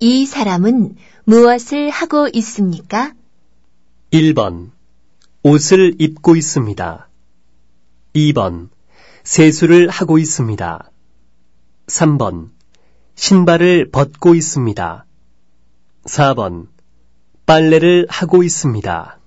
이 사람은 무엇을 하고 있습니까? 1번. 옷을 입고 있습니다. 2번. 세수를 하고 있습니다. 3번. 신발을 벗고 있습니다. 4번. 빨래를 하고 있습니다.